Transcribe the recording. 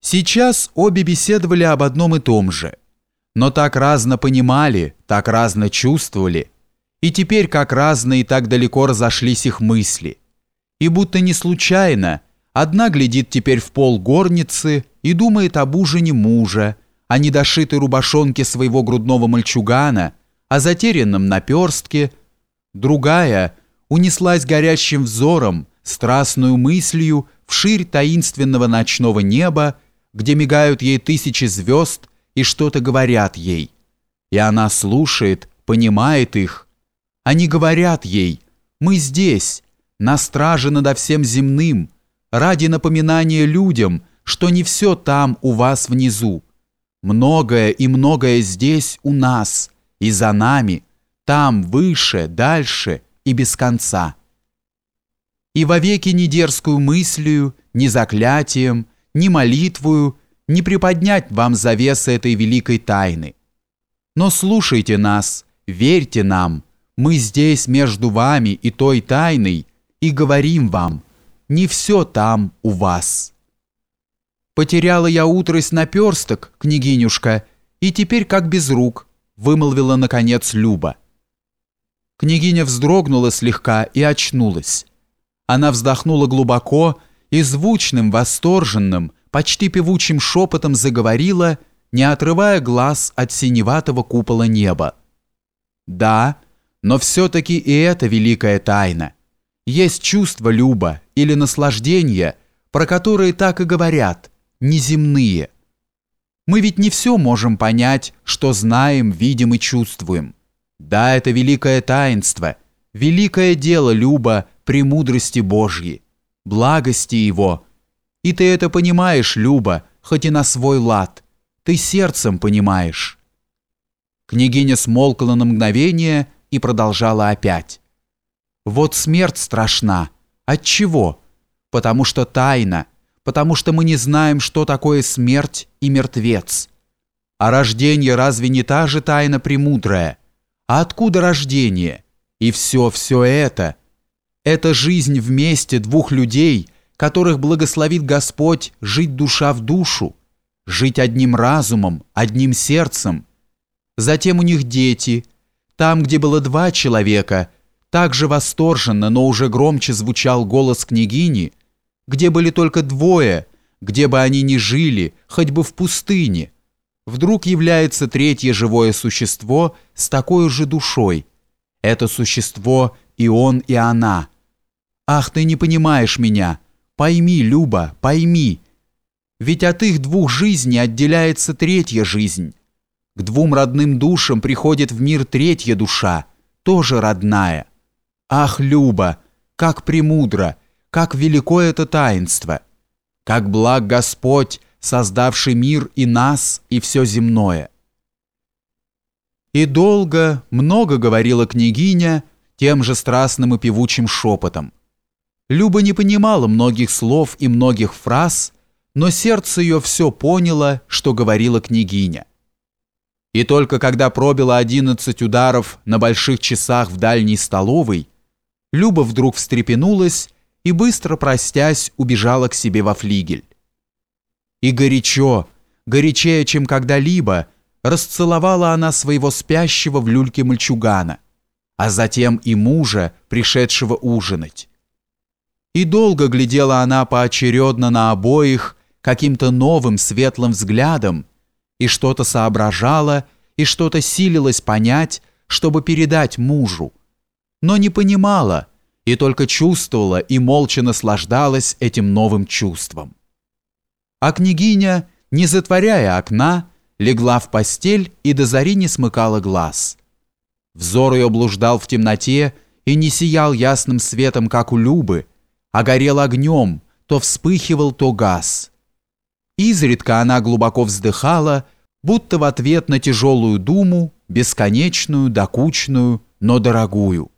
Сейчас обе беседовали об одном и том же, но так разно понимали, так разно чувствовали, и теперь как разно и так далеко разошлись их мысли. И будто не случайно, одна глядит теперь в пол горницы и думает об ужине мужа, о недошитой рубашонке своего грудного мальчугана, о затерянном наперстке, другая унеслась горящим взором, страстную мыслью вширь таинственного ночного неба, где мигают ей тысячи звезд и что-то говорят ей. И она слушает, понимает их. Они говорят ей, мы здесь, на страже над всем земным, ради напоминания людям, что не все там у вас внизу. Многое и многое здесь у нас и за нами, там выше, дальше и без конца. И вовеки ни дерзкую мыслью, ни заклятием, ни молитвую, не приподнять вам завесы этой великой тайны. Но слушайте нас, верьте нам, мы здесь между вами и той тайной и говорим вам, не все там у вас. Потеряла я утрость наперсток, княгинюшка, и теперь как без рук, вымолвила наконец Люба. Княгиня вздрогнула слегка и очнулась. Она вздохнула глубоко и звучным, восторженным, почти певучим шепотом заговорила, не отрывая глаз от синеватого купола неба. «Да, но все-таки и это великая тайна. Есть чувство люба или наслаждения, про которые так и говорят, неземные. Мы ведь не все можем понять, что знаем, видим и чувствуем. Да, это великое таинство, великое дело люба премудрости Божьей благости Его. И ты это понимаешь, Люба, хоть и на свой лад. Ты сердцем понимаешь». Княгиня смолкла на мгновение и продолжала опять. «Вот смерть страшна. От чего? Потому что тайна, потому что мы не знаем, что такое смерть и мертвец. А рождение разве не та же тайна премудрая? А откуда рождение? И все, все это – это жизнь вместе двух людей, которых благословит Господь жить душа в душу, жить одним разумом, одним сердцем. Затем у них дети. Там, где было два человека, также восторженно, но уже громче звучал голос княгини, где были только двое, где бы они ни жили, хоть бы в пустыне. Вдруг является третье живое существо с такой же душой. Это существо и он, и она. Ах, ты не понимаешь меня. Пойми, Люба, пойми. Ведь от их двух жизней отделяется третья жизнь. К двум родным душам приходит в мир третья душа, тоже родная. Ах, Люба, как премудро, как велико это таинство. Как благ Господь, создавший мир и нас, и все земное. И долго, много говорила княгиня, тем же страстным и певучим шепотом. Люба не понимала многих слов и многих фраз, но сердце ее все поняло, что говорила княгиня. И только когда пробило одиннадцать ударов на больших часах в дальней столовой, Люба вдруг встрепенулась и, быстро простясь, убежала к себе во флигель. И горячо, горячее, чем когда-либо, расцеловала она своего спящего в люльке мальчугана – а затем и мужа, пришедшего ужинать. И долго глядела она поочередно на обоих каким-то новым светлым взглядом, и что-то соображала, и что-то силилась понять, чтобы передать мужу, но не понимала, и только чувствовала и молча наслаждалась этим новым чувством. А княгиня, не затворяя окна, легла в постель и до зари не смыкала глаз – Взор ее блуждал в темноте и не сиял ясным светом, как у Любы, а горел огнем, то вспыхивал, то газ. Изредка она глубоко вздыхала, будто в ответ на тяжелую думу, бесконечную, докучную, но дорогую.